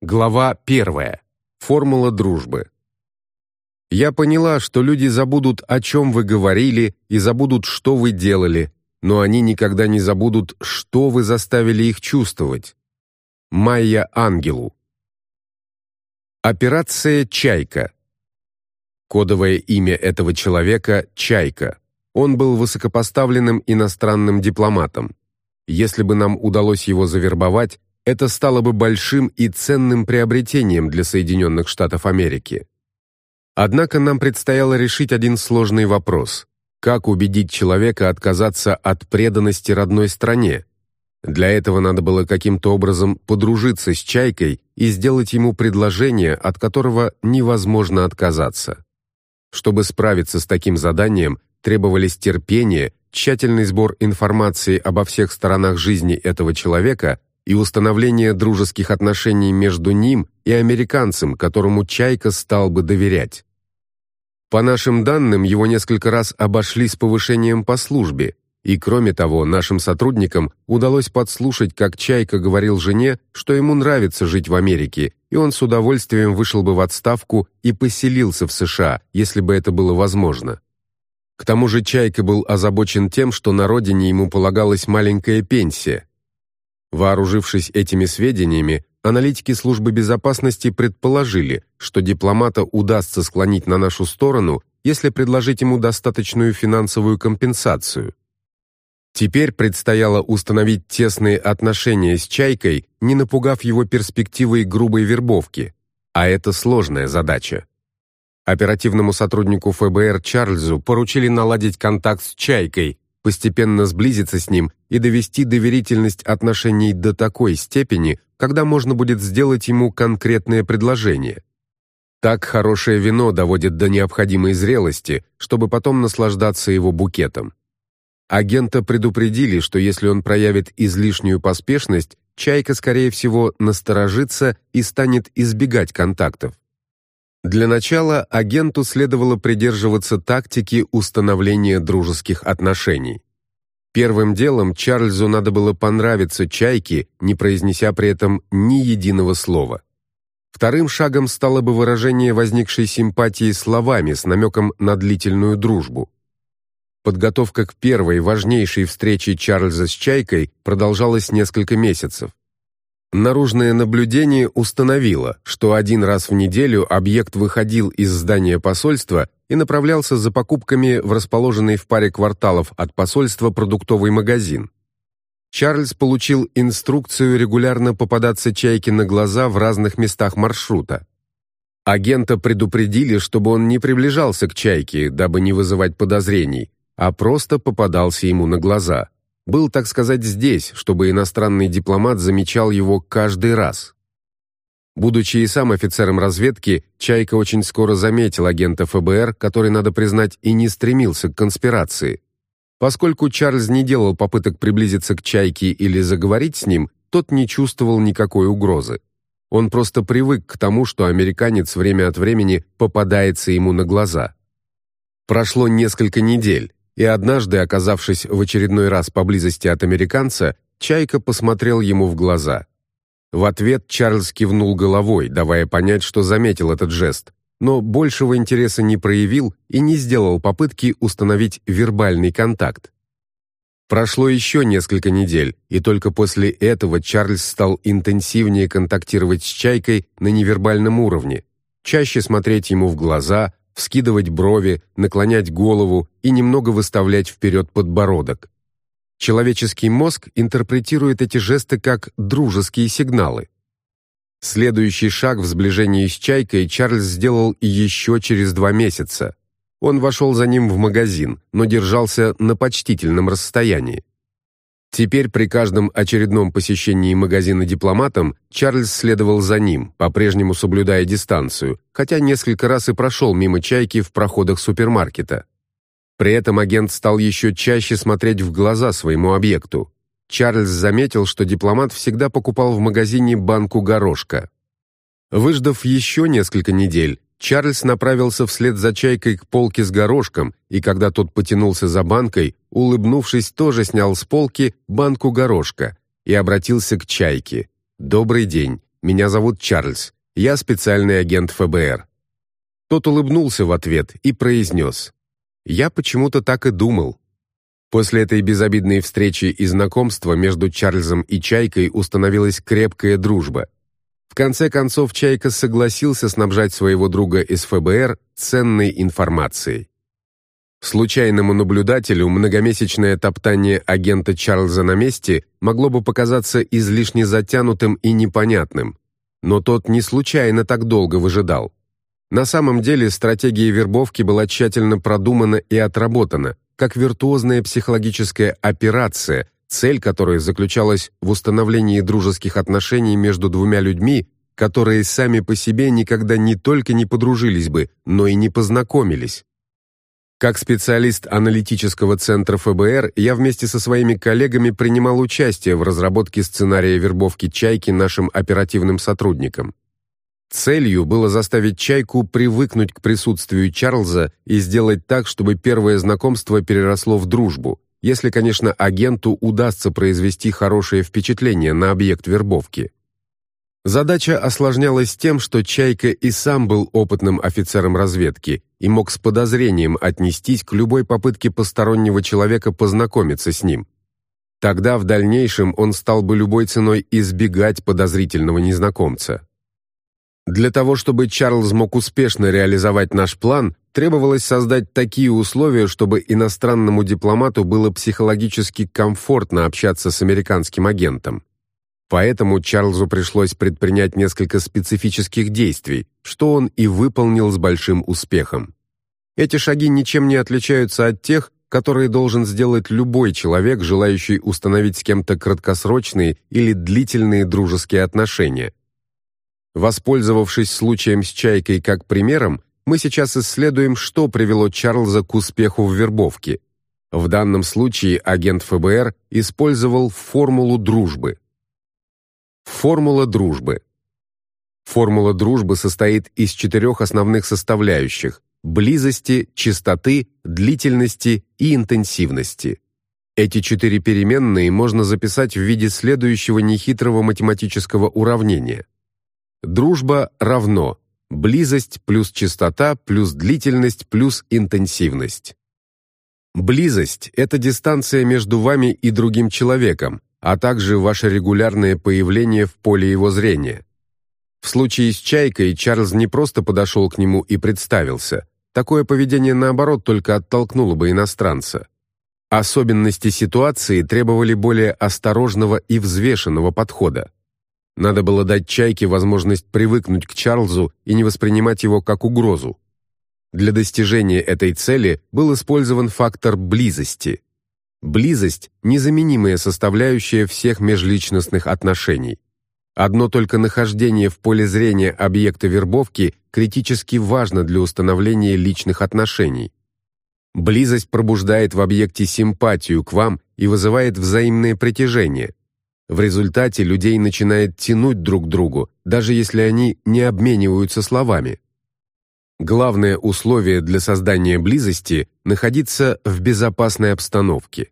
Глава первая. Формула дружбы. Я поняла, что люди забудут, о чем вы говорили, и забудут, что вы делали, но они никогда не забудут, что вы заставили их чувствовать. Майя Ангелу. Операция «Чайка». Кодовое имя этого человека – Чайка. Он был высокопоставленным иностранным дипломатом. Если бы нам удалось его завербовать, это стало бы большим и ценным приобретением для Соединенных Штатов Америки. Однако нам предстояло решить один сложный вопрос: как убедить человека отказаться от преданности родной стране? Для этого надо было каким-то образом подружиться с Чайкой и сделать ему предложение, от которого невозможно отказаться. Чтобы справиться с таким заданием, требовались терпение, тщательный сбор информации обо всех сторонах жизни этого человека и установление дружеских отношений между ним и американцем, которому Чайка стал бы доверять. По нашим данным, его несколько раз обошли с повышением по службе, и кроме того, нашим сотрудникам удалось подслушать, как Чайка говорил жене, что ему нравится жить в Америке, и он с удовольствием вышел бы в отставку и поселился в США, если бы это было возможно. К тому же Чайка был озабочен тем, что на родине ему полагалась маленькая пенсия, Вооружившись этими сведениями, аналитики службы безопасности предположили, что дипломата удастся склонить на нашу сторону, если предложить ему достаточную финансовую компенсацию. Теперь предстояло установить тесные отношения с Чайкой, не напугав его перспективой грубой вербовки, а это сложная задача. Оперативному сотруднику ФБР Чарльзу поручили наладить контакт с Чайкой, постепенно сблизиться с ним и довести доверительность отношений до такой степени, когда можно будет сделать ему конкретное предложение. Так хорошее вино доводит до необходимой зрелости, чтобы потом наслаждаться его букетом. Агента предупредили, что если он проявит излишнюю поспешность, Чайка, скорее всего, насторожится и станет избегать контактов. Для начала агенту следовало придерживаться тактики установления дружеских отношений. Первым делом Чарльзу надо было понравиться Чайке, не произнеся при этом ни единого слова. Вторым шагом стало бы выражение возникшей симпатии словами с намеком на длительную дружбу. Подготовка к первой важнейшей встрече Чарльза с Чайкой продолжалась несколько месяцев. Наружное наблюдение установило, что один раз в неделю объект выходил из здания посольства и направлялся за покупками в расположенный в паре кварталов от посольства продуктовый магазин. Чарльз получил инструкцию регулярно попадаться Чайке на глаза в разных местах маршрута. Агента предупредили, чтобы он не приближался к Чайке, дабы не вызывать подозрений, а просто попадался ему на глаза – был, так сказать, здесь, чтобы иностранный дипломат замечал его каждый раз. Будучи и сам офицером разведки, Чайка очень скоро заметил агента ФБР, который, надо признать, и не стремился к конспирации. Поскольку Чарльз не делал попыток приблизиться к Чайке или заговорить с ним, тот не чувствовал никакой угрозы. Он просто привык к тому, что американец время от времени попадается ему на глаза. Прошло несколько недель, и однажды, оказавшись в очередной раз поблизости от американца, Чайка посмотрел ему в глаза. В ответ Чарльз кивнул головой, давая понять, что заметил этот жест, но большего интереса не проявил и не сделал попытки установить вербальный контакт. Прошло еще несколько недель, и только после этого Чарльз стал интенсивнее контактировать с Чайкой на невербальном уровне, чаще смотреть ему в глаза, вскидывать брови, наклонять голову и немного выставлять вперед подбородок. Человеческий мозг интерпретирует эти жесты как дружеские сигналы. Следующий шаг в сближении с Чайкой Чарльз сделал еще через два месяца. Он вошел за ним в магазин, но держался на почтительном расстоянии. Теперь при каждом очередном посещении магазина дипломатом Чарльз следовал за ним, по-прежнему соблюдая дистанцию, хотя несколько раз и прошел мимо чайки в проходах супермаркета. При этом агент стал еще чаще смотреть в глаза своему объекту. Чарльз заметил, что дипломат всегда покупал в магазине банку горошка. Выждав еще несколько недель, Чарльз направился вслед за чайкой к полке с горошком, и когда тот потянулся за банкой, улыбнувшись, тоже снял с полки банку горошка и обратился к чайке. «Добрый день. меня зовут Чарльз, я специальный агент ФБР». Тот улыбнулся в ответ и произнес, «Я почему-то так и думал». После этой безобидной встречи и знакомства между Чарльзом и Чайкой установилась крепкая дружба. В конце концов, Чайка согласился снабжать своего друга из ФБР ценной информацией. Случайному наблюдателю многомесячное топтание агента Чарльза на месте могло бы показаться излишне затянутым и непонятным, но тот не случайно так долго выжидал. На самом деле стратегия вербовки была тщательно продумана и отработана, как виртуозная психологическая операция, цель которой заключалась в установлении дружеских отношений между двумя людьми, которые сами по себе никогда не только не подружились бы, но и не познакомились. Как специалист аналитического центра ФБР, я вместе со своими коллегами принимал участие в разработке сценария вербовки «Чайки» нашим оперативным сотрудникам. Целью было заставить Чайку привыкнуть к присутствию Чарльза и сделать так, чтобы первое знакомство переросло в дружбу, если, конечно, агенту удастся произвести хорошее впечатление на объект вербовки. Задача осложнялась тем, что Чайка и сам был опытным офицером разведки и мог с подозрением отнестись к любой попытке постороннего человека познакомиться с ним. Тогда в дальнейшем он стал бы любой ценой избегать подозрительного незнакомца. Для того, чтобы Чарльз мог успешно реализовать наш план, требовалось создать такие условия, чтобы иностранному дипломату было психологически комфортно общаться с американским агентом. Поэтому Чарльзу пришлось предпринять несколько специфических действий, что он и выполнил с большим успехом. Эти шаги ничем не отличаются от тех, которые должен сделать любой человек, желающий установить с кем-то краткосрочные или длительные дружеские отношения. Воспользовавшись случаем с Чайкой как примером, мы сейчас исследуем, что привело Чарльза к успеху в вербовке. В данном случае агент ФБР использовал формулу дружбы – Формула дружбы. Формула дружбы состоит из четырех основных составляющих – близости, частоты, длительности и интенсивности. Эти четыре переменные можно записать в виде следующего нехитрого математического уравнения. Дружба равно близость плюс частота плюс длительность плюс интенсивность. Близость – это дистанция между вами и другим человеком, а также ваше регулярное появление в поле его зрения. В случае с Чайкой Чарльз не просто подошел к нему и представился. Такое поведение, наоборот, только оттолкнуло бы иностранца. Особенности ситуации требовали более осторожного и взвешенного подхода. Надо было дать Чайке возможность привыкнуть к Чарльзу и не воспринимать его как угрозу. Для достижения этой цели был использован фактор близости – Близость – незаменимая составляющая всех межличностных отношений. Одно только нахождение в поле зрения объекта вербовки критически важно для установления личных отношений. Близость пробуждает в объекте симпатию к вам и вызывает взаимное притяжение. В результате людей начинает тянуть друг к другу, даже если они не обмениваются словами. Главное условие для создания близости – находиться в безопасной обстановке.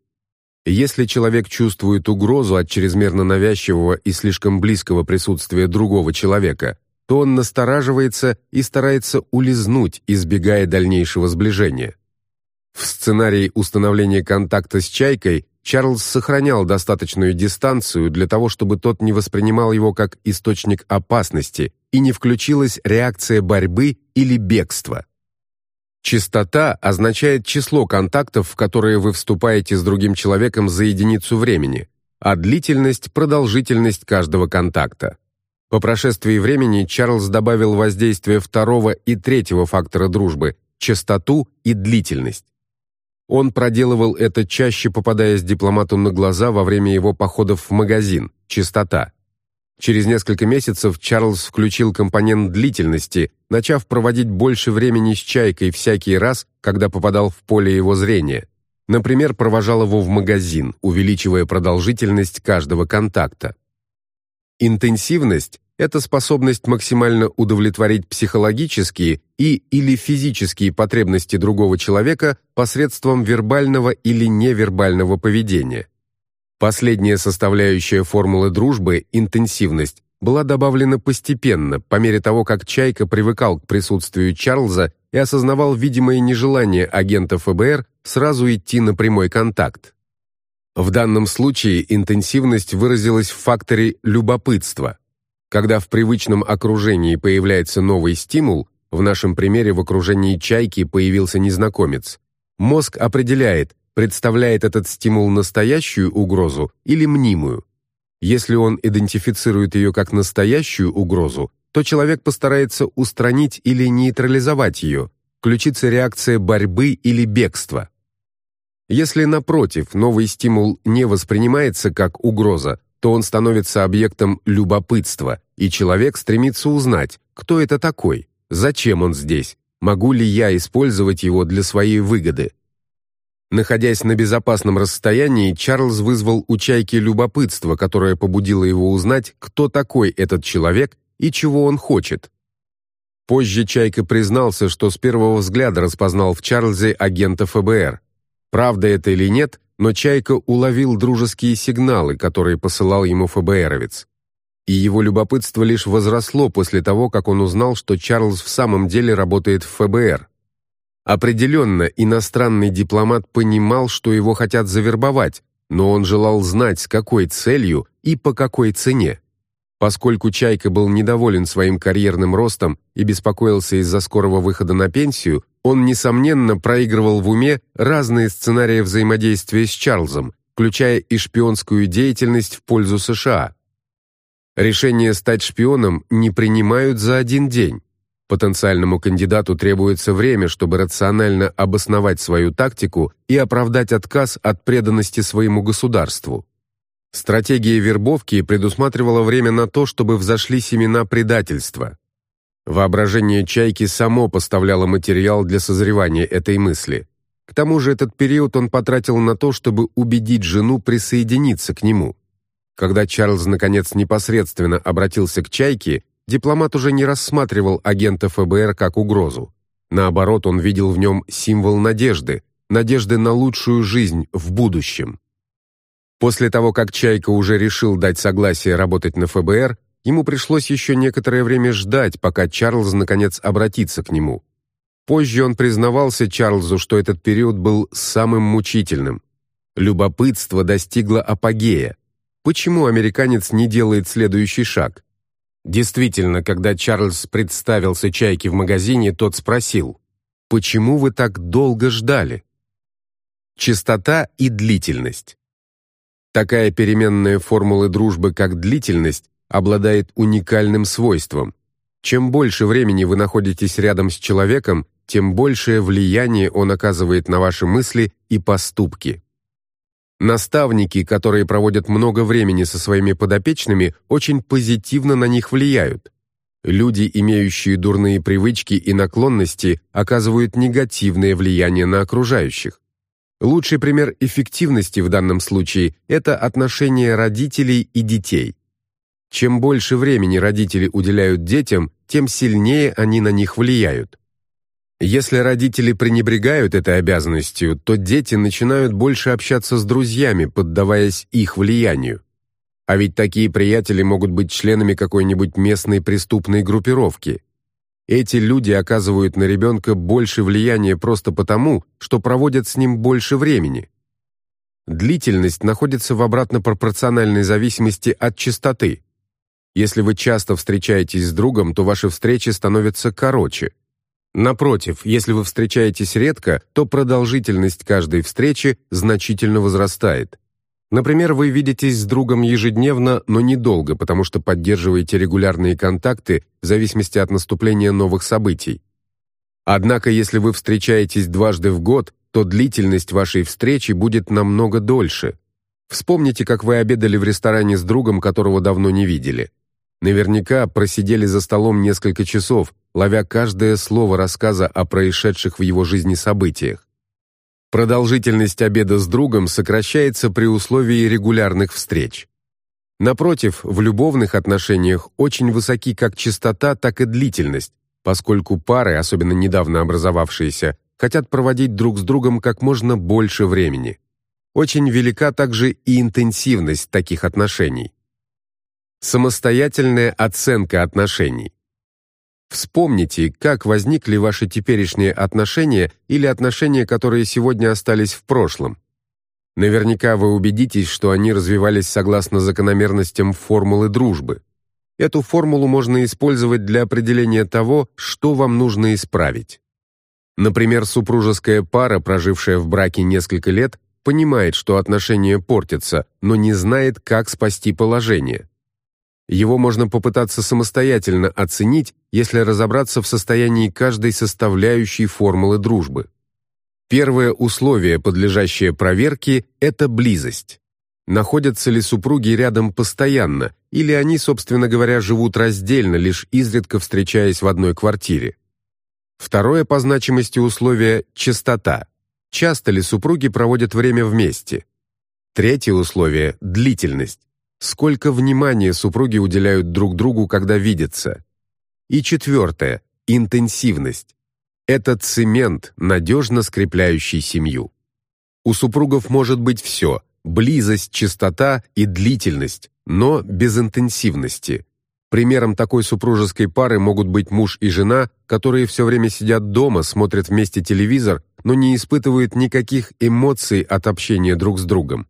Если человек чувствует угрозу от чрезмерно навязчивого и слишком близкого присутствия другого человека, то он настораживается и старается улизнуть, избегая дальнейшего сближения. В сценарии установления контакта с Чайкой Чарльз сохранял достаточную дистанцию для того, чтобы тот не воспринимал его как источник опасности и не включилась реакция борьбы или бегства. Частота означает число контактов, в которые вы вступаете с другим человеком за единицу времени, а длительность – продолжительность каждого контакта. По прошествии времени Чарльз добавил воздействие второго и третьего фактора дружбы – частоту и длительность. Он проделывал это чаще, попадаясь дипломату на глаза во время его походов в магазин – частота. Через несколько месяцев Чарльз включил компонент длительности, начав проводить больше времени с чайкой всякий раз, когда попадал в поле его зрения. Например, провожал его в магазин, увеличивая продолжительность каждого контакта. Интенсивность – это способность максимально удовлетворить психологические и или физические потребности другого человека посредством вербального или невербального поведения. Последняя составляющая формулы дружбы, интенсивность, была добавлена постепенно, по мере того, как Чайка привыкал к присутствию Чарльза и осознавал видимое нежелание агента ФБР сразу идти на прямой контакт. В данном случае интенсивность выразилась в факторе любопытства. Когда в привычном окружении появляется новый стимул, в нашем примере в окружении чайки появился незнакомец, мозг определяет, представляет этот стимул настоящую угрозу или мнимую. Если он идентифицирует ее как настоящую угрозу, то человек постарается устранить или нейтрализовать ее, включится реакция борьбы или бегства. Если, напротив, новый стимул не воспринимается как угроза, то он становится объектом любопытства, и человек стремится узнать, кто это такой, зачем он здесь, могу ли я использовать его для своей выгоды. Находясь на безопасном расстоянии, Чарльз вызвал у Чайки любопытство, которое побудило его узнать, кто такой этот человек и чего он хочет. Позже Чайка признался, что с первого взгляда распознал в Чарльзе агента ФБР. Правда это или нет, но Чайка уловил дружеские сигналы, которые посылал ему ФБРовец. И его любопытство лишь возросло после того, как он узнал, что Чарльз в самом деле работает в ФБР. Определенно, иностранный дипломат понимал, что его хотят завербовать, но он желал знать, с какой целью и по какой цене. Поскольку Чайка был недоволен своим карьерным ростом и беспокоился из-за скорого выхода на пенсию, он, несомненно, проигрывал в уме разные сценарии взаимодействия с Чарльзом, включая и шпионскую деятельность в пользу США. Решение стать шпионом не принимают за один день. Потенциальному кандидату требуется время, чтобы рационально обосновать свою тактику и оправдать отказ от преданности своему государству. Стратегия вербовки предусматривала время на то, чтобы взошли семена предательства. Воображение Чайки само поставляло материал для созревания этой мысли. К тому же этот период он потратил на то, чтобы убедить жену присоединиться к нему. Когда Чарльз наконец непосредственно обратился к Чайке, дипломат уже не рассматривал агента ФБР как угрозу. Наоборот, он видел в нем символ надежды, надежды на лучшую жизнь в будущем. После того, как Чайка уже решил дать согласие работать на ФБР, Ему пришлось еще некоторое время ждать, пока Чарльз наконец обратится к нему. Позже он признавался Чарльзу, что этот период был самым мучительным. Любопытство достигло апогея. Почему американец не делает следующий шаг? Действительно, когда Чарльз представился Чайке в магазине, тот спросил: "Почему вы так долго ждали?" Частота и длительность. Такая переменная формулы дружбы, как длительность, обладает уникальным свойством. Чем больше времени вы находитесь рядом с человеком, тем большее влияние он оказывает на ваши мысли и поступки. Наставники, которые проводят много времени со своими подопечными, очень позитивно на них влияют. Люди, имеющие дурные привычки и наклонности, оказывают негативное влияние на окружающих. Лучший пример эффективности в данном случае это отношения родителей и детей. Чем больше времени родители уделяют детям, тем сильнее они на них влияют. Если родители пренебрегают этой обязанностью, то дети начинают больше общаться с друзьями, поддаваясь их влиянию. А ведь такие приятели могут быть членами какой-нибудь местной преступной группировки. Эти люди оказывают на ребенка больше влияния просто потому, что проводят с ним больше времени. Длительность находится в обратно пропорциональной зависимости от частоты. Если вы часто встречаетесь с другом, то ваши встречи становятся короче. Напротив, если вы встречаетесь редко, то продолжительность каждой встречи значительно возрастает. Например, вы видитесь с другом ежедневно, но недолго, потому что поддерживаете регулярные контакты в зависимости от наступления новых событий. Однако, если вы встречаетесь дважды в год, то длительность вашей встречи будет намного дольше. Вспомните, как вы обедали в ресторане с другом, которого давно не видели. Наверняка просидели за столом несколько часов, ловя каждое слово рассказа о происшедших в его жизни событиях. Продолжительность обеда с другом сокращается при условии регулярных встреч. Напротив, в любовных отношениях очень высоки как частота, так и длительность, поскольку пары, особенно недавно образовавшиеся, хотят проводить друг с другом как можно больше времени. Очень велика также и интенсивность таких отношений. Самостоятельная оценка отношений. Вспомните, как возникли ваши теперешние отношения или отношения, которые сегодня остались в прошлом. Наверняка вы убедитесь, что они развивались согласно закономерностям формулы дружбы. Эту формулу можно использовать для определения того, что вам нужно исправить. Например, супружеская пара, прожившая в браке несколько лет, понимает, что отношения портятся, но не знает, как спасти положение. Его можно попытаться самостоятельно оценить, если разобраться в состоянии каждой составляющей формулы дружбы. Первое условие, подлежащее проверке, это близость. Находятся ли супруги рядом постоянно, или они, собственно говоря, живут раздельно, лишь изредка встречаясь в одной квартире. Второе по значимости условие – частота. Часто ли супруги проводят время вместе? Третье условие – длительность. Сколько внимания супруги уделяют друг другу, когда видятся? И четвертое – интенсивность. Это цемент, надежно скрепляющий семью. У супругов может быть все – близость, частота и длительность, но без интенсивности. Примером такой супружеской пары могут быть муж и жена, которые все время сидят дома, смотрят вместе телевизор, но не испытывают никаких эмоций от общения друг с другом.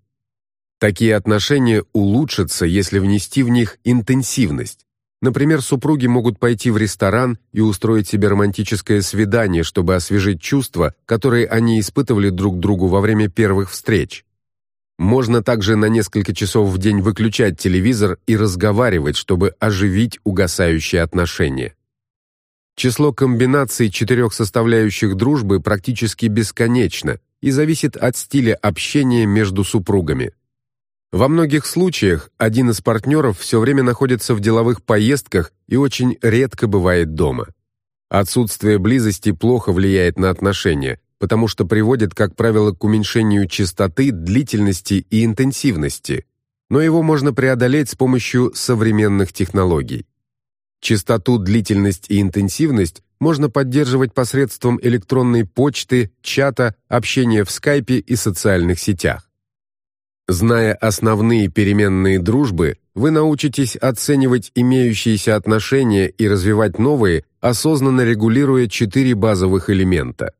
Такие отношения улучшатся, если внести в них интенсивность. Например, супруги могут пойти в ресторан и устроить себе романтическое свидание, чтобы освежить чувства, которые они испытывали друг другу во время первых встреч. Можно также на несколько часов в день выключать телевизор и разговаривать, чтобы оживить угасающие отношения. Число комбинаций четырех составляющих дружбы практически бесконечно и зависит от стиля общения между супругами. Во многих случаях один из партнеров все время находится в деловых поездках и очень редко бывает дома. Отсутствие близости плохо влияет на отношения, потому что приводит, как правило, к уменьшению частоты, длительности и интенсивности, но его можно преодолеть с помощью современных технологий. Частоту, длительность и интенсивность можно поддерживать посредством электронной почты, чата, общения в скайпе и социальных сетях. Зная основные переменные дружбы, вы научитесь оценивать имеющиеся отношения и развивать новые, осознанно регулируя четыре базовых элемента.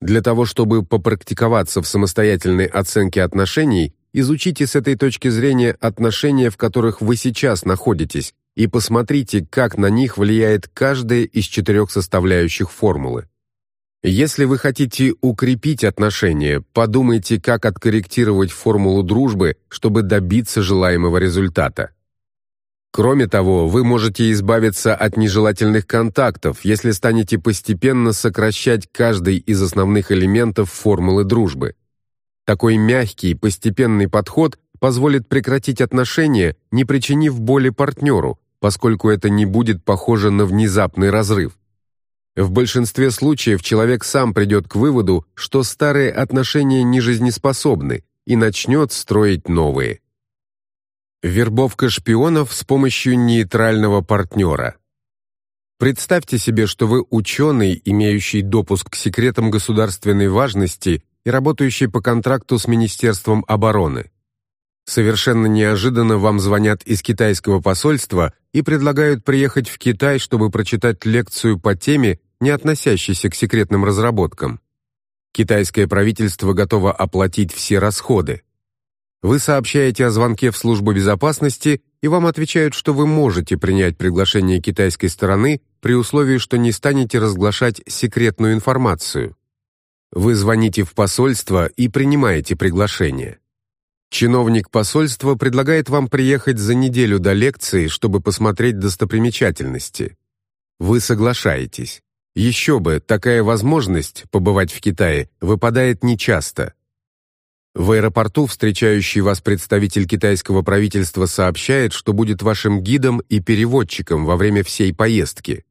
Для того, чтобы попрактиковаться в самостоятельной оценке отношений, изучите с этой точки зрения отношения, в которых вы сейчас находитесь, и посмотрите, как на них влияет каждая из четырех составляющих формулы. Если вы хотите укрепить отношения, подумайте, как откорректировать формулу дружбы, чтобы добиться желаемого результата. Кроме того, вы можете избавиться от нежелательных контактов, если станете постепенно сокращать каждый из основных элементов формулы дружбы. Такой мягкий, постепенный подход позволит прекратить отношения, не причинив боли партнеру, поскольку это не будет похоже на внезапный разрыв. В большинстве случаев человек сам придет к выводу, что старые отношения не жизнеспособны и начнет строить новые. Вербовка шпионов с помощью нейтрального партнера. Представьте себе, что вы ученый, имеющий допуск к секретам государственной важности и работающий по контракту с Министерством обороны. Совершенно неожиданно вам звонят из китайского посольства и предлагают приехать в Китай, чтобы прочитать лекцию по теме, не относящейся к секретным разработкам. Китайское правительство готово оплатить все расходы. Вы сообщаете о звонке в службу безопасности, и вам отвечают, что вы можете принять приглашение китайской стороны при условии, что не станете разглашать секретную информацию. Вы звоните в посольство и принимаете приглашение. Чиновник посольства предлагает вам приехать за неделю до лекции, чтобы посмотреть достопримечательности. Вы соглашаетесь. Еще бы, такая возможность побывать в Китае выпадает нечасто. В аэропорту встречающий вас представитель китайского правительства сообщает, что будет вашим гидом и переводчиком во время всей поездки.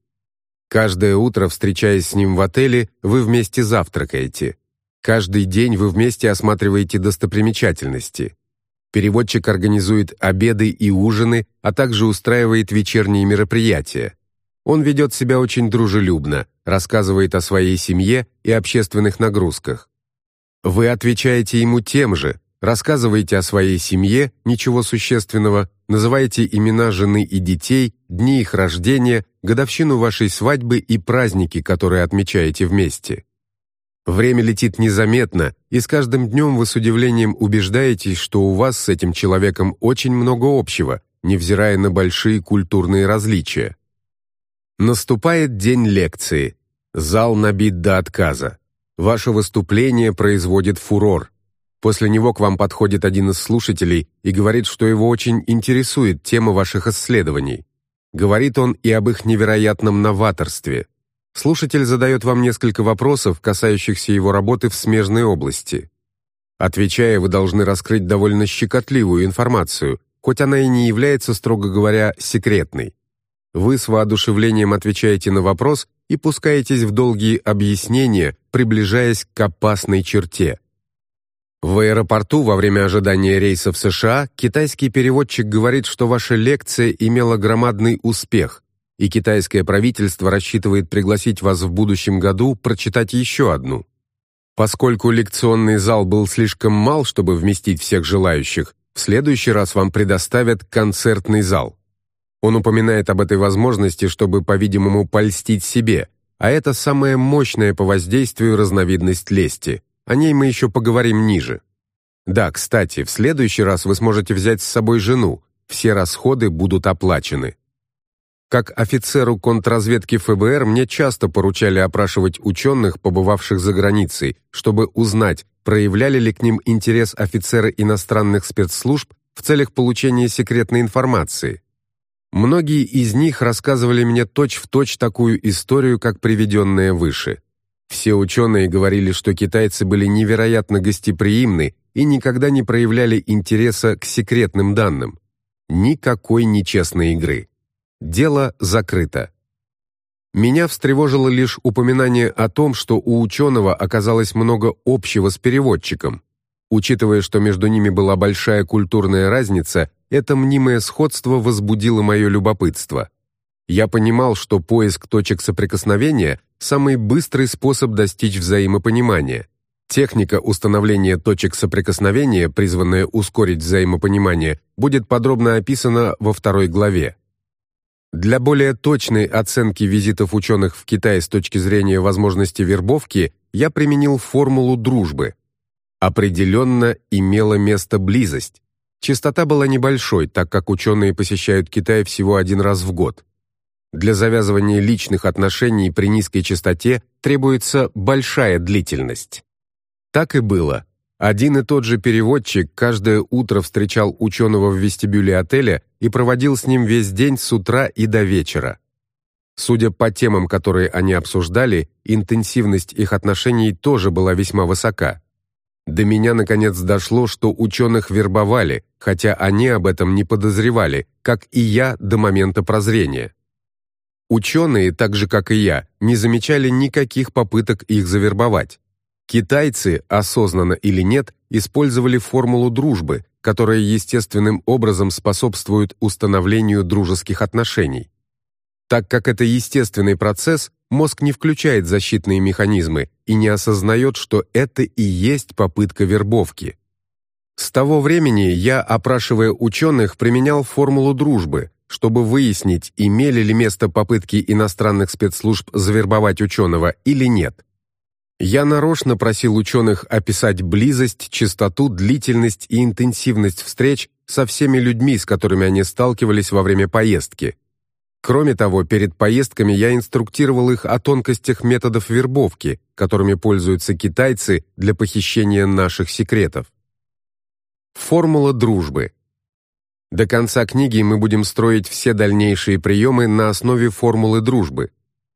Каждое утро, встречаясь с ним в отеле, вы вместе завтракаете. Каждый день вы вместе осматриваете достопримечательности. Переводчик организует обеды и ужины, а также устраивает вечерние мероприятия. Он ведет себя очень дружелюбно, рассказывает о своей семье и общественных нагрузках. Вы отвечаете ему тем же, Рассказывайте о своей семье, ничего существенного, называйте имена жены и детей, дни их рождения, годовщину вашей свадьбы и праздники, которые отмечаете вместе. Время летит незаметно, и с каждым днем вы с удивлением убеждаетесь, что у вас с этим человеком очень много общего, невзирая на большие культурные различия. Наступает день лекции. Зал набит до отказа. Ваше выступление производит фурор. После него к вам подходит один из слушателей и говорит, что его очень интересует тема ваших исследований. Говорит он и об их невероятном новаторстве. Слушатель задает вам несколько вопросов, касающихся его работы в смежной области. Отвечая, вы должны раскрыть довольно щекотливую информацию, хоть она и не является, строго говоря, секретной. Вы с воодушевлением отвечаете на вопрос и пускаетесь в долгие объяснения, приближаясь к опасной черте. В аэропорту во время ожидания рейса в США китайский переводчик говорит, что ваша лекция имела громадный успех, и китайское правительство рассчитывает пригласить вас в будущем году прочитать еще одну. Поскольку лекционный зал был слишком мал, чтобы вместить всех желающих, в следующий раз вам предоставят концертный зал. Он упоминает об этой возможности, чтобы, по-видимому, польстить себе, а это самая мощная по воздействию разновидность лести – о ней мы еще поговорим ниже. Да, кстати, в следующий раз вы сможете взять с собой жену. Все расходы будут оплачены. Как офицеру контрразведки ФБР мне часто поручали опрашивать ученых, побывавших за границей, чтобы узнать, проявляли ли к ним интерес офицеры иностранных спецслужб в целях получения секретной информации. Многие из них рассказывали мне точь-в-точь точь такую историю, как приведенная выше – все ученые говорили, что китайцы были невероятно гостеприимны и никогда не проявляли интереса к секретным данным. Никакой нечестной игры. Дело закрыто. Меня встревожило лишь упоминание о том, что у ученого оказалось много общего с переводчиком. Учитывая, что между ними была большая культурная разница, это мнимое сходство возбудило мое любопытство. Я понимал, что поиск точек соприкосновения самый быстрый способ достичь взаимопонимания. Техника установления точек соприкосновения, призванная ускорить взаимопонимание, будет подробно описана во второй главе. Для более точной оценки визитов ученых в Китай с точки зрения возможности вербовки я применил формулу дружбы. Определенно имела место близость. Частота была небольшой, так как ученые посещают Китай всего один раз в год. Для завязывания личных отношений при низкой частоте требуется большая длительность. Так и было. Один и тот же переводчик каждое утро встречал ученого в вестибюле отеля и проводил с ним весь день с утра и до вечера. Судя по темам, которые они обсуждали, интенсивность их отношений тоже была весьма высока. До меня наконец дошло, что ученых вербовали, хотя они об этом не подозревали, как и я до момента прозрения. Ученые, так же как и я, не замечали никаких попыток их завербовать. Китайцы, осознанно или нет, использовали формулу дружбы, которая естественным образом способствует установлению дружеских отношений. Так как это естественный процесс, мозг не включает защитные механизмы и не осознает, что это и есть попытка вербовки. С того времени я, опрашивая ученых, применял формулу дружбы, чтобы выяснить, имели ли место попытки иностранных спецслужб завербовать ученого или нет. Я нарочно просил ученых описать близость, частоту, длительность и интенсивность встреч со всеми людьми, с которыми они сталкивались во время поездки. Кроме того, перед поездками я инструктировал их о тонкостях методов вербовки, которыми пользуются китайцы для похищения наших секретов. Формула дружбы – до конца книги мы будем строить все дальнейшие приемы на основе формулы дружбы.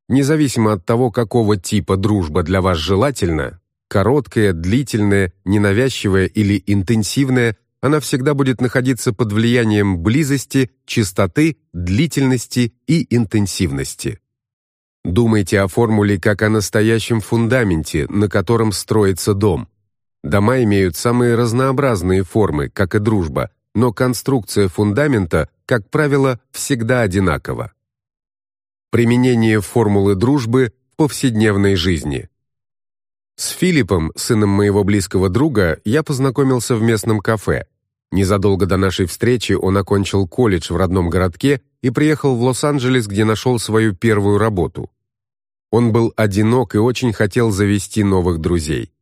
Независимо от того, какого типа дружба для вас желательна, короткая, длительная, ненавязчивая или интенсивная, она всегда будет находиться под влиянием близости, чистоты, длительности и интенсивности. Думайте о формуле как о настоящем фундаменте, на котором строится дом. Дома имеют самые разнообразные формы, как и дружба, но конструкция фундамента, как правило, всегда одинакова. Применение формулы дружбы в повседневной жизни. С Филиппом, сыном моего близкого друга, я познакомился в местном кафе. Незадолго до нашей встречи он окончил колледж в родном городке и приехал в Лос-Анджелес, где нашел свою первую работу. Он был одинок и очень хотел завести новых друзей.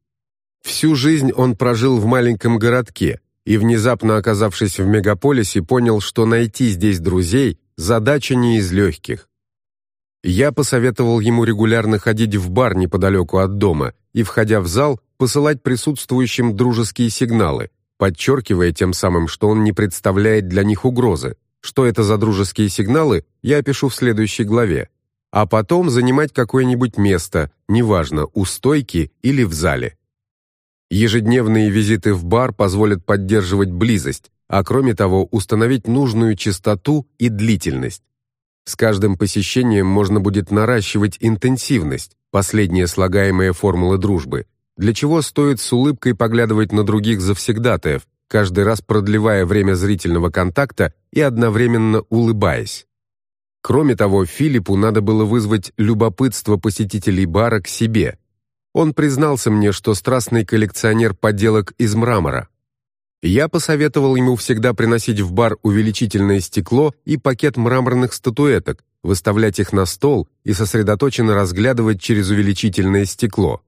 Всю жизнь он прожил в маленьком городке и, внезапно оказавшись в мегаполисе, понял, что найти здесь друзей – задача не из легких. Я посоветовал ему регулярно ходить в бар неподалеку от дома и, входя в зал, посылать присутствующим дружеские сигналы, подчеркивая тем самым, что он не представляет для них угрозы. Что это за дружеские сигналы, я опишу в следующей главе. А потом занимать какое-нибудь место, неважно, у стойки или в зале. Ежедневные визиты в бар позволят поддерживать близость, а кроме того, установить нужную частоту и длительность. С каждым посещением можно будет наращивать интенсивность, последняя слагаемая формула дружбы, для чего стоит с улыбкой поглядывать на других завсегдатаев, каждый раз продлевая время зрительного контакта и одновременно улыбаясь. Кроме того, Филиппу надо было вызвать любопытство посетителей бара к себе. Он признался мне, что страстный коллекционер поделок из мрамора. Я посоветовал ему всегда приносить в бар увеличительное стекло и пакет мраморных статуэток, выставлять их на стол и сосредоточенно разглядывать через увеличительное стекло.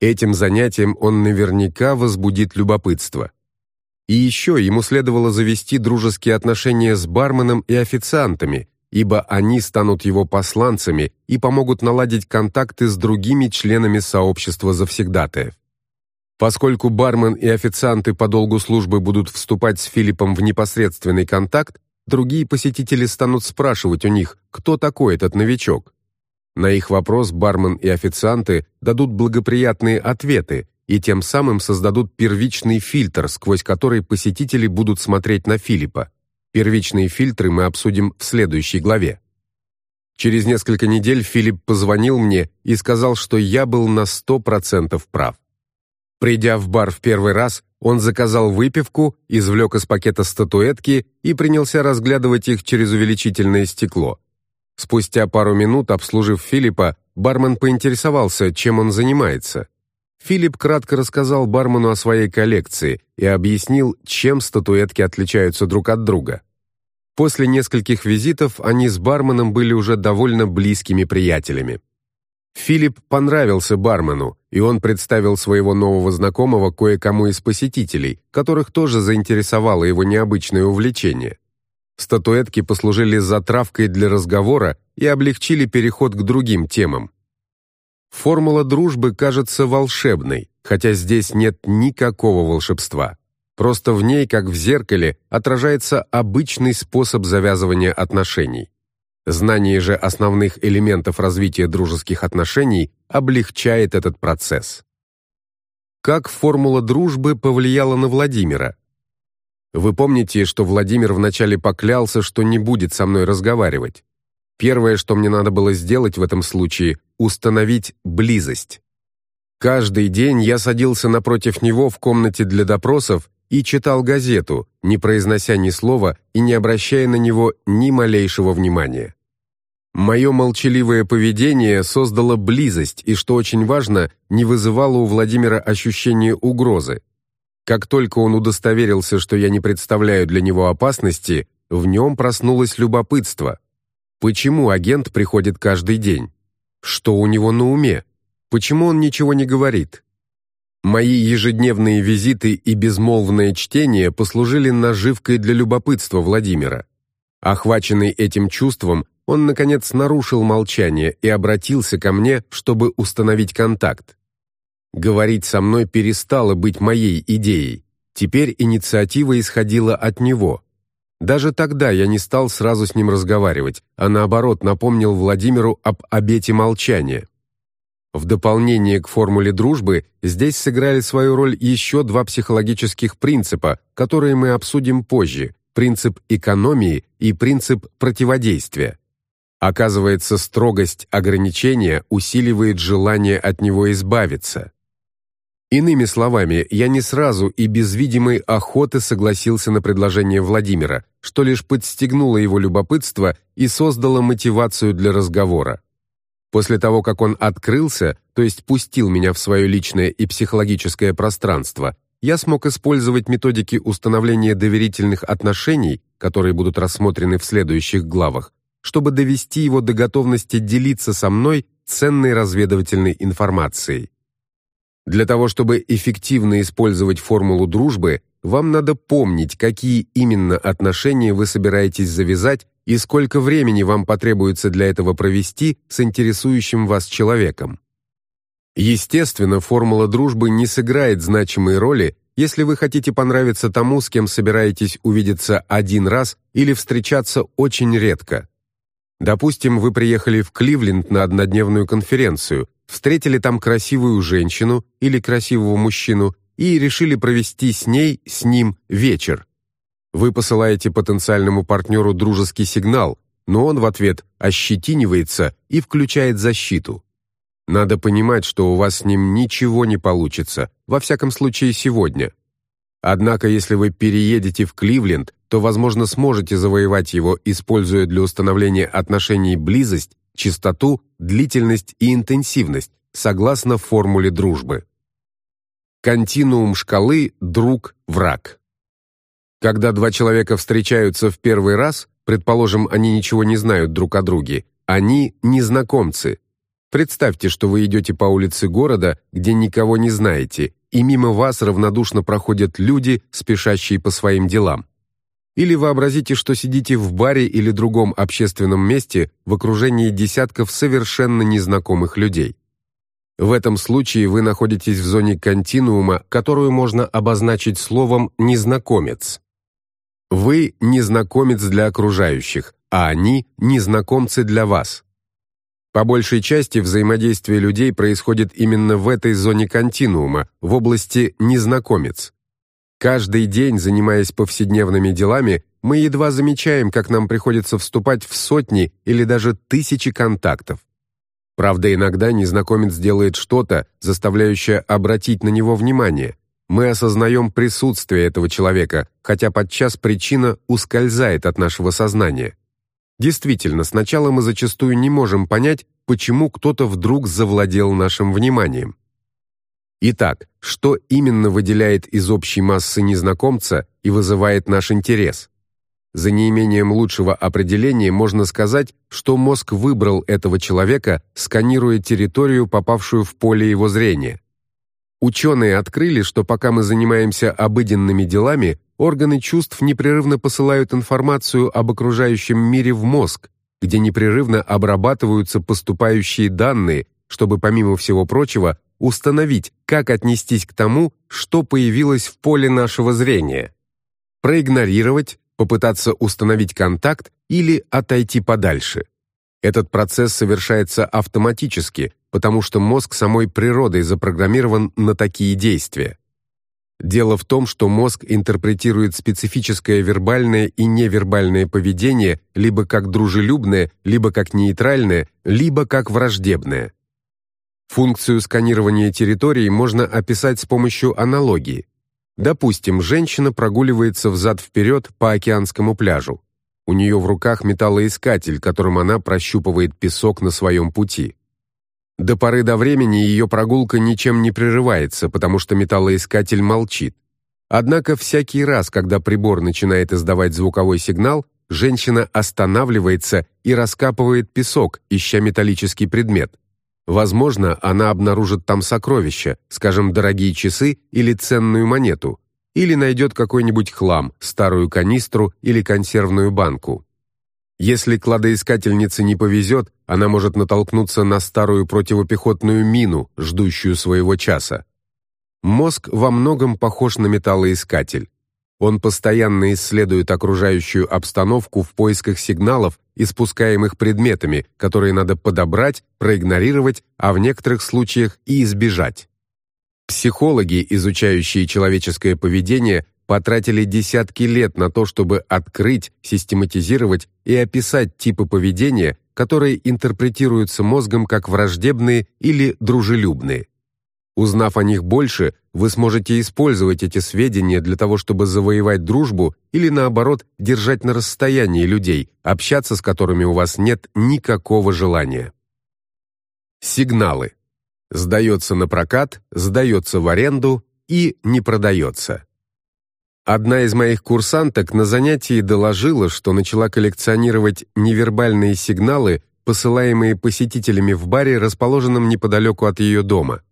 Этим занятием он наверняка возбудит любопытство. И еще ему следовало завести дружеские отношения с барменом и официантами, ибо они станут его посланцами и помогут наладить контакты с другими членами сообщества завсегдатаев. Поскольку бармен и официанты по долгу службы будут вступать с Филиппом в непосредственный контакт, другие посетители станут спрашивать у них, кто такой этот новичок. На их вопрос бармен и официанты дадут благоприятные ответы и тем самым создадут первичный фильтр, сквозь который посетители будут смотреть на Филиппа. Первичные фильтры мы обсудим в следующей главе. Через несколько недель Филипп позвонил мне и сказал, что я был на 100% прав. Придя в бар в первый раз, он заказал выпивку, извлек из пакета статуэтки и принялся разглядывать их через увеличительное стекло. Спустя пару минут, обслужив Филиппа, бармен поинтересовался, чем он занимается. Филипп кратко рассказал бармену о своей коллекции и объяснил, чем статуэтки отличаются друг от друга. После нескольких визитов они с барменом были уже довольно близкими приятелями. Филипп понравился бармену, и он представил своего нового знакомого кое-кому из посетителей, которых тоже заинтересовало его необычное увлечение. Статуэтки послужили затравкой для разговора и облегчили переход к другим темам. Формула дружбы кажется волшебной, хотя здесь нет никакого волшебства. Просто в ней, как в зеркале, отражается обычный способ завязывания отношений. Знание же основных элементов развития дружеских отношений облегчает этот процесс. Как формула дружбы повлияла на Владимира? Вы помните, что Владимир вначале поклялся, что не будет со мной разговаривать. Первое, что мне надо было сделать в этом случае, установить близость. Каждый день я садился напротив него в комнате для допросов и читал газету, не произнося ни слова и не обращая на него ни малейшего внимания. Мое молчаливое поведение создало близость и, что очень важно, не вызывало у Владимира ощущения угрозы. Как только он удостоверился, что я не представляю для него опасности, в нем проснулось любопытство. Почему агент приходит каждый день? Что у него на уме? Почему он ничего не говорит? Мои ежедневные визиты и безмолвное чтение послужили наживкой для любопытства Владимира. Охваченный этим чувством, он, наконец, нарушил молчание и обратился ко мне, чтобы установить контакт. Говорить со мной перестало быть моей идеей. Теперь инициатива исходила от него. Даже тогда я не стал сразу с ним разговаривать, а наоборот напомнил Владимиру об обете молчания. В дополнение к формуле дружбы здесь сыграли свою роль еще два психологических принципа, которые мы обсудим позже – принцип экономии и принцип противодействия. Оказывается, строгость ограничения усиливает желание от него избавиться. Иными словами, я не сразу и без видимой охоты согласился на предложение Владимира, что лишь подстегнуло его любопытство и создало мотивацию для разговора. После того, как он открылся, то есть пустил меня в свое личное и психологическое пространство, я смог использовать методики установления доверительных отношений, которые будут рассмотрены в следующих главах, чтобы довести его до готовности делиться со мной ценной разведывательной информацией. Для того, чтобы эффективно использовать формулу дружбы, вам надо помнить, какие именно отношения вы собираетесь завязать и сколько времени вам потребуется для этого провести с интересующим вас человеком. Естественно, формула дружбы не сыграет значимой роли, если вы хотите понравиться тому, с кем собираетесь увидеться один раз или встречаться очень редко. Допустим, вы приехали в Кливленд на однодневную конференцию, встретили там красивую женщину или красивого мужчину и решили провести с ней, с ним вечер. Вы посылаете потенциальному партнеру дружеский сигнал, но он в ответ ощетинивается и включает защиту. Надо понимать, что у вас с ним ничего не получится, во всяком случае сегодня. Однако, если вы переедете в Кливленд, то, возможно, сможете завоевать его, используя для установления отношений близость, чистоту, длительность и интенсивность, согласно формуле дружбы. Континуум шкалы друг-враг. Когда два человека встречаются в первый раз, предположим, они ничего не знают друг о друге, они незнакомцы. Представьте, что вы идете по улице города, где никого не знаете, и мимо вас равнодушно проходят люди, спешащие по своим делам. Или вообразите, что сидите в баре или другом общественном месте в окружении десятков совершенно незнакомых людей. В этом случае вы находитесь в зоне континуума, которую можно обозначить словом «незнакомец». Вы – незнакомец для окружающих, а они – незнакомцы для вас. По большей части взаимодействие людей происходит именно в этой зоне континуума, в области «незнакомец». Каждый день, занимаясь повседневными делами, мы едва замечаем, как нам приходится вступать в сотни или даже тысячи контактов. Правда, иногда незнакомец делает что-то, заставляющее обратить на него внимание. Мы осознаем присутствие этого человека, хотя подчас причина ускользает от нашего сознания. Действительно, сначала мы зачастую не можем понять, почему кто-то вдруг завладел нашим вниманием. Итак, что именно выделяет из общей массы незнакомца и вызывает наш интерес? За неимением лучшего определения можно сказать, что мозг выбрал этого человека, сканируя территорию, попавшую в поле его зрения. Ученые открыли, что пока мы занимаемся обыденными делами, органы чувств непрерывно посылают информацию об окружающем мире в мозг, где непрерывно обрабатываются поступающие данные, чтобы помимо всего прочего установить, как отнестись к тому, что появилось в поле нашего зрения. Проигнорировать, попытаться установить контакт или отойти подальше. Этот процесс совершается автоматически, потому что мозг самой природой запрограммирован на такие действия. Дело в том, что мозг интерпретирует специфическое вербальное и невербальное поведение либо как дружелюбное, либо как нейтральное, либо как враждебное. Функцию сканирования территории можно описать с помощью аналогии. Допустим, женщина прогуливается взад-вперед по океанскому пляжу. У нее в руках металлоискатель, которым она прощупывает песок на своем пути. До поры до времени ее прогулка ничем не прерывается, потому что металлоискатель молчит. Однако всякий раз, когда прибор начинает издавать звуковой сигнал, женщина останавливается и раскапывает песок, ища металлический предмет. Возможно, она обнаружит там сокровища, скажем, дорогие часы или ценную монету, или найдет какой-нибудь хлам, старую канистру или консервную банку. Если кладоискательнице не повезет, она может натолкнуться на старую противопехотную мину, ждущую своего часа. Мозг во многом похож на металлоискатель. Он постоянно исследует окружающую обстановку в поисках сигналов, испускаемых предметами, которые надо подобрать, проигнорировать, а в некоторых случаях и избежать. Психологи, изучающие человеческое поведение, потратили десятки лет на то, чтобы открыть, систематизировать и описать типы поведения, которые интерпретируются мозгом как враждебные или дружелюбные. Узнав о них больше, вы сможете использовать эти сведения для того, чтобы завоевать дружбу или наоборот, держать на расстоянии людей, общаться с которыми у вас нет никакого желания. Сигналы. Сдается на прокат, сдается в аренду и не продается. Одна из моих курсанток на занятии доложила, что начала коллекционировать невербальные сигналы, посылаемые посетителями в баре, расположенном неподалеку от ее дома.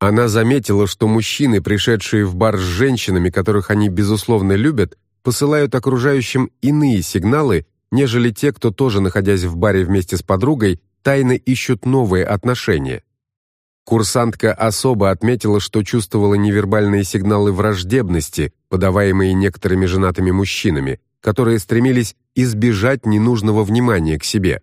Она заметила, что мужчины, пришедшие в бар с женщинами, которых они безусловно любят, посылают окружающим иные сигналы, нежели те, кто тоже, находясь в баре вместе с подругой, тайно ищут новые отношения. Курсантка особо отметила, что чувствовала невербальные сигналы враждебности, подаваемые некоторыми женатыми мужчинами, которые стремились избежать ненужного внимания к себе.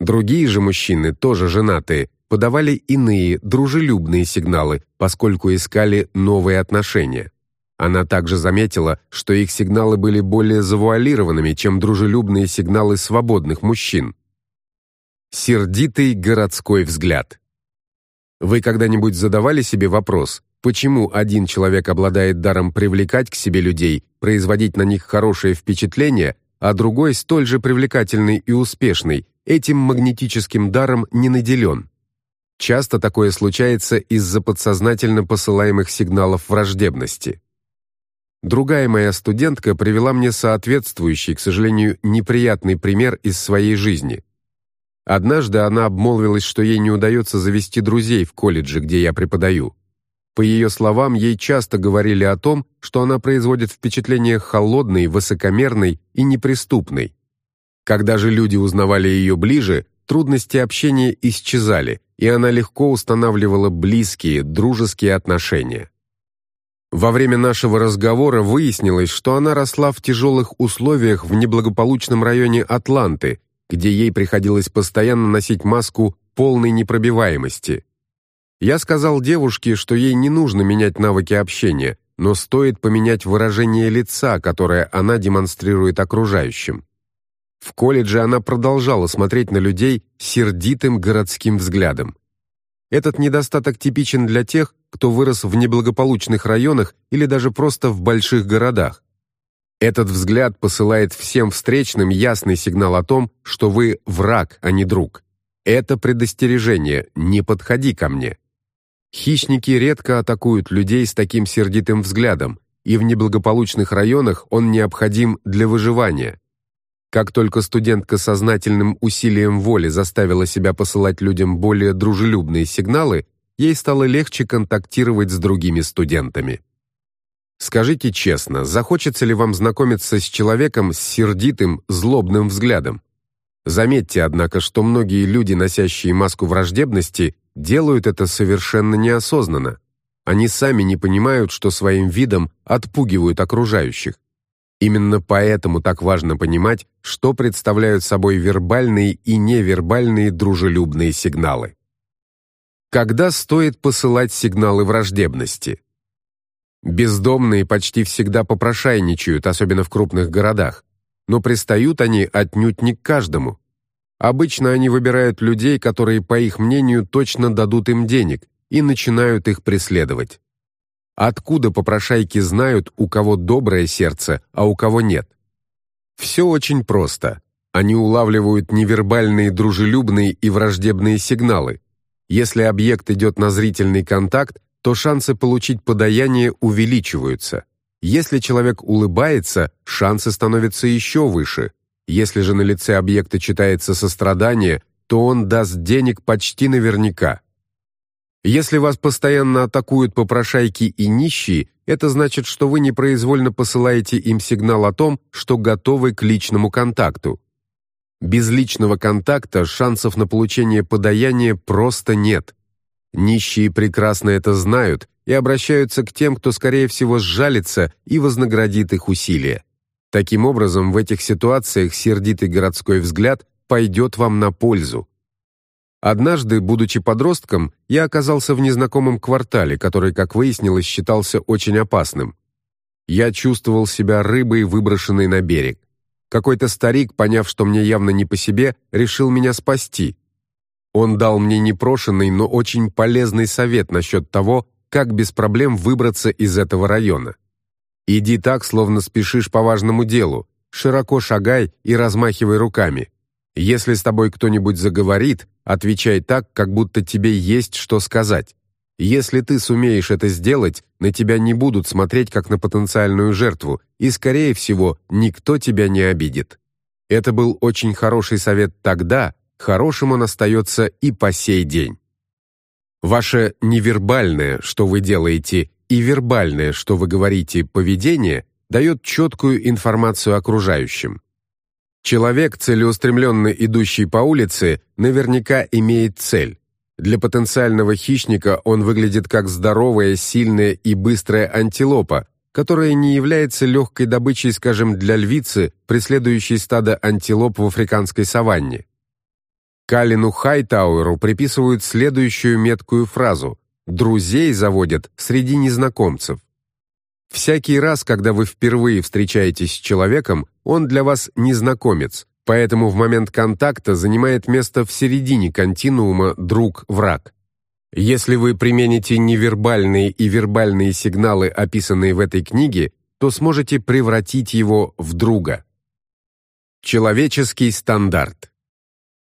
Другие же мужчины, тоже женатые, подавали иные, дружелюбные сигналы, поскольку искали новые отношения. Она также заметила, что их сигналы были более завуалированными, чем дружелюбные сигналы свободных мужчин. Сердитый городской взгляд. Вы когда-нибудь задавали себе вопрос, почему один человек обладает даром привлекать к себе людей, производить на них хорошее впечатление, а другой, столь же привлекательный и успешный, этим магнетическим даром не наделен? Часто такое случается из-за подсознательно посылаемых сигналов враждебности. Другая моя студентка привела мне соответствующий, к сожалению, неприятный пример из своей жизни. Однажды она обмолвилась, что ей не удается завести друзей в колледже, где я преподаю. По ее словам, ей часто говорили о том, что она производит впечатление холодной, высокомерной и неприступной. Когда же люди узнавали ее ближе, трудности общения исчезали, и она легко устанавливала близкие, дружеские отношения. Во время нашего разговора выяснилось, что она росла в тяжелых условиях в неблагополучном районе Атланты, где ей приходилось постоянно носить маску полной непробиваемости. Я сказал девушке, что ей не нужно менять навыки общения, но стоит поменять выражение лица, которое она демонстрирует окружающим. В колледже она продолжала смотреть на людей сердитым городским взглядом. Этот недостаток типичен для тех, кто вырос в неблагополучных районах или даже просто в больших городах. Этот взгляд посылает всем встречным ясный сигнал о том, что вы враг, а не друг. Это предостережение «не подходи ко мне». Хищники редко атакуют людей с таким сердитым взглядом, и в неблагополучных районах он необходим для выживания. Как только студентка сознательным усилием воли заставила себя посылать людям более дружелюбные сигналы, ей стало легче контактировать с другими студентами. Скажите честно, захочется ли вам знакомиться с человеком с сердитым, злобным взглядом? Заметьте, однако, что многие люди, носящие маску враждебности, делают это совершенно неосознанно. Они сами не понимают, что своим видом отпугивают окружающих. Именно поэтому так важно понимать, что представляют собой вербальные и невербальные дружелюбные сигналы. Когда стоит посылать сигналы враждебности? Бездомные почти всегда попрошайничают, особенно в крупных городах, но пристают они отнюдь не к каждому. Обычно они выбирают людей, которые, по их мнению, точно дадут им денег, и начинают их преследовать. Откуда попрошайки знают, у кого доброе сердце, а у кого нет? Все очень просто. Они улавливают невербальные дружелюбные и враждебные сигналы. Если объект идет на зрительный контакт, то шансы получить подаяние увеличиваются. Если человек улыбается, шансы становятся еще выше. Если же на лице объекта читается сострадание, то он даст денег почти наверняка. Если вас постоянно атакуют попрошайки и нищие, это значит, что вы непроизвольно посылаете им сигнал о том, что готовы к личному контакту. Без личного контакта шансов на получение подаяния просто нет. Нищие прекрасно это знают и обращаются к тем, кто скорее всего сжалится и вознаградит их усилия. Таким образом, в этих ситуациях сердитый городской взгляд пойдет вам на пользу. Однажды, будучи подростком, я оказался в незнакомом квартале, который, как выяснилось, считался очень опасным. Я чувствовал себя рыбой, выброшенной на берег. Какой-то старик, поняв, что мне явно не по себе, решил меня спасти. Он дал мне непрошенный, но очень полезный совет насчет того, как без проблем выбраться из этого района. Иди так, словно спешишь по важному делу, широко шагай и размахивай руками. Если с тобой кто-нибудь заговорит, отвечай так, как будто тебе есть что сказать. Если ты сумеешь это сделать, на тебя не будут смотреть как на потенциальную жертву, и скорее всего, никто тебя не обидит. Это был очень хороший совет тогда, хорошим он остается и по сей день. Ваше невербальное, что вы делаете, и вербальное, что вы говорите, поведение дает четкую информацию окружающим. Человек, целеустремленно идущий по улице, наверняка имеет цель. Для потенциального хищника он выглядит как здоровая, сильная и быстрая антилопа, которая не является легкой добычей, скажем, для львицы, преследующей стадо антилоп в африканской саванне. Калину Хайтауэру приписывают следующую меткую фразу «друзей заводят среди незнакомцев». Всякий раз, когда вы впервые встречаетесь с человеком, он для вас незнакомец, поэтому в момент контакта занимает место в середине континуума друг-враг. Если вы примените невербальные и вербальные сигналы, описанные в этой книге, то сможете превратить его в друга. Человеческий стандарт.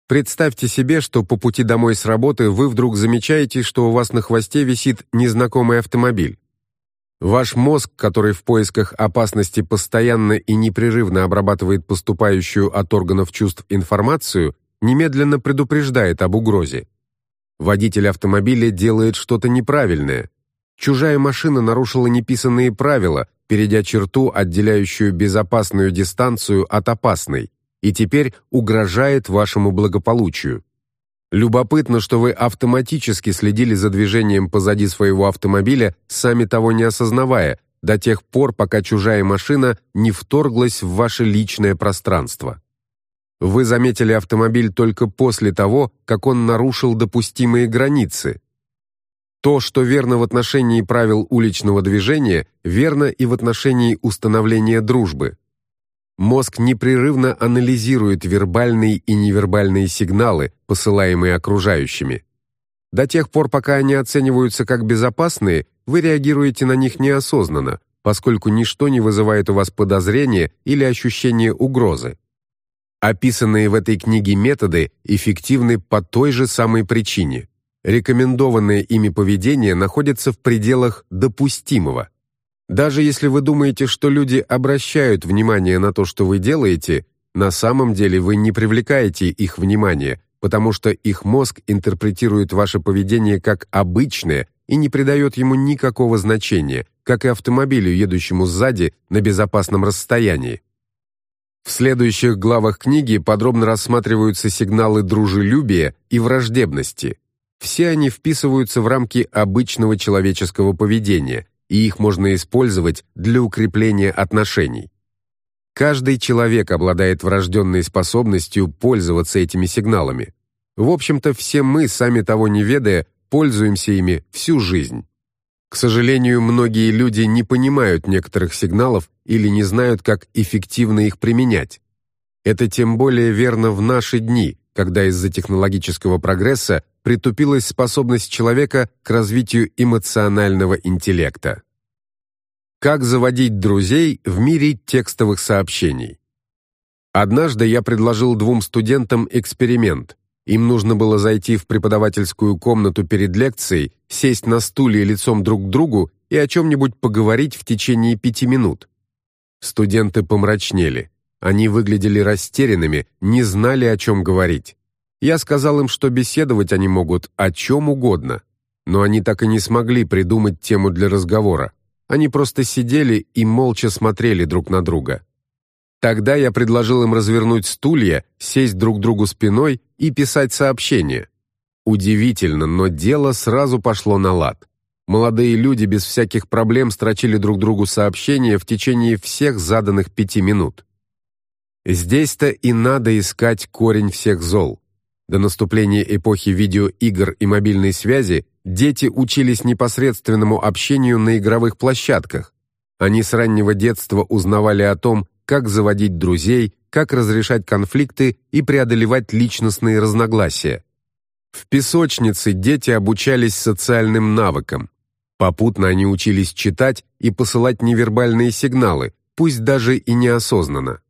Представьте себе, что по пути домой с работы вы вдруг замечаете, что у вас на хвосте висит незнакомый автомобиль. Ваш мозг, который в поисках опасности постоянно и непрерывно обрабатывает поступающую от органов чувств информацию, немедленно предупреждает об угрозе. Водитель автомобиля делает что-то неправильное. Чужая машина нарушила неписанные правила, перейдя черту, отделяющую безопасную дистанцию от опасной, и теперь угрожает вашему благополучию. Любопытно, что вы автоматически следили за движением позади своего автомобиля, сами того не осознавая, до тех пор, пока чужая машина не вторглась в ваше личное пространство. Вы заметили автомобиль только после того, как он нарушил допустимые границы. То, что верно в отношении правил уличного движения, верно и в отношении установления дружбы. Мозг непрерывно анализирует вербальные и невербальные сигналы, посылаемые окружающими. До тех пор, пока они оцениваются как безопасные, вы реагируете на них неосознанно, поскольку ничто не вызывает у вас подозрения или ощущения угрозы. Описанные в этой книге методы эффективны по той же самой причине. Рекомендованное ими поведение находится в пределах допустимого. Даже если вы думаете, что люди обращают внимание на то, что вы делаете, на самом деле вы не привлекаете их внимание, потому что их мозг интерпретирует ваше поведение как обычное и не придает ему никакого значения, как и автомобилю, едущему сзади на безопасном расстоянии. В следующих главах книги подробно рассматриваются сигналы дружелюбия и враждебности. Все они вписываются в рамки обычного человеческого поведения, и их можно использовать для укрепления отношений. Каждый человек обладает врожденной способностью пользоваться этими сигналами. В общем-то, все мы, сами того не ведая, пользуемся ими всю жизнь. К сожалению, многие люди не понимают некоторых сигналов или не знают, как эффективно их применять. Это тем более верно в наши дни, когда из-за технологического прогресса притупилась способность человека к развитию эмоционального интеллекта. Как заводить друзей в мире текстовых сообщений? Однажды я предложил двум студентам эксперимент. Им нужно было зайти в преподавательскую комнату перед лекцией, сесть на стуле лицом друг к другу и о чем-нибудь поговорить в течение пяти минут. Студенты помрачнели. Они выглядели растерянными, не знали, о чем говорить. Я сказал им, что беседовать они могут о чем угодно, но они так и не смогли придумать тему для разговора. Они просто сидели и молча смотрели друг на друга. Тогда я предложил им развернуть стулья, сесть друг другу спиной и писать сообщение. Удивительно, но дело сразу пошло на лад. Молодые люди без всяких проблем строчили друг другу сообщения в течение всех заданных пяти минут. Здесь-то и надо искать корень всех зол. До наступления эпохи видеоигр и мобильной связи дети учились непосредственному общению на игровых площадках. Они с раннего детства узнавали о том, как заводить друзей, как разрешать конфликты и преодолевать личностные разногласия. В песочнице дети обучались социальным навыкам. Попутно они учились читать и посылать невербальные сигналы, пусть даже и неосознанно.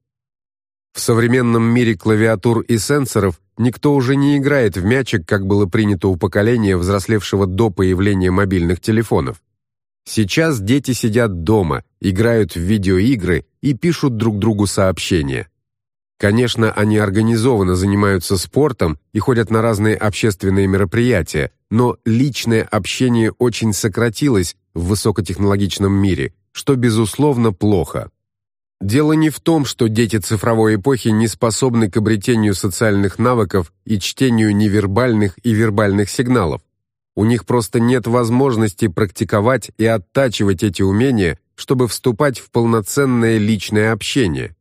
В современном мире клавиатур и сенсоров никто уже не играет в мячик, как было принято у поколения, взрослевшего до появления мобильных телефонов. Сейчас дети сидят дома, играют в видеоигры и пишут друг другу сообщения. Конечно, они организованно занимаются спортом и ходят на разные общественные мероприятия, но личное общение очень сократилось в высокотехнологичном мире, что безусловно плохо. Дело не в том, что дети цифровой эпохи не способны к обретению социальных навыков и чтению невербальных и вербальных сигналов. У них просто нет возможности практиковать и оттачивать эти умения, чтобы вступать в полноценное личное общение.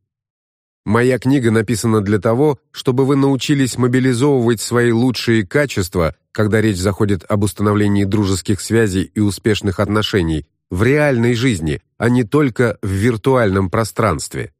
Моя книга написана для того, чтобы вы научились мобилизовывать свои лучшие качества, когда речь заходит об установлении дружеских связей и успешных отношений, в реальной жизни, а не только в виртуальном пространстве.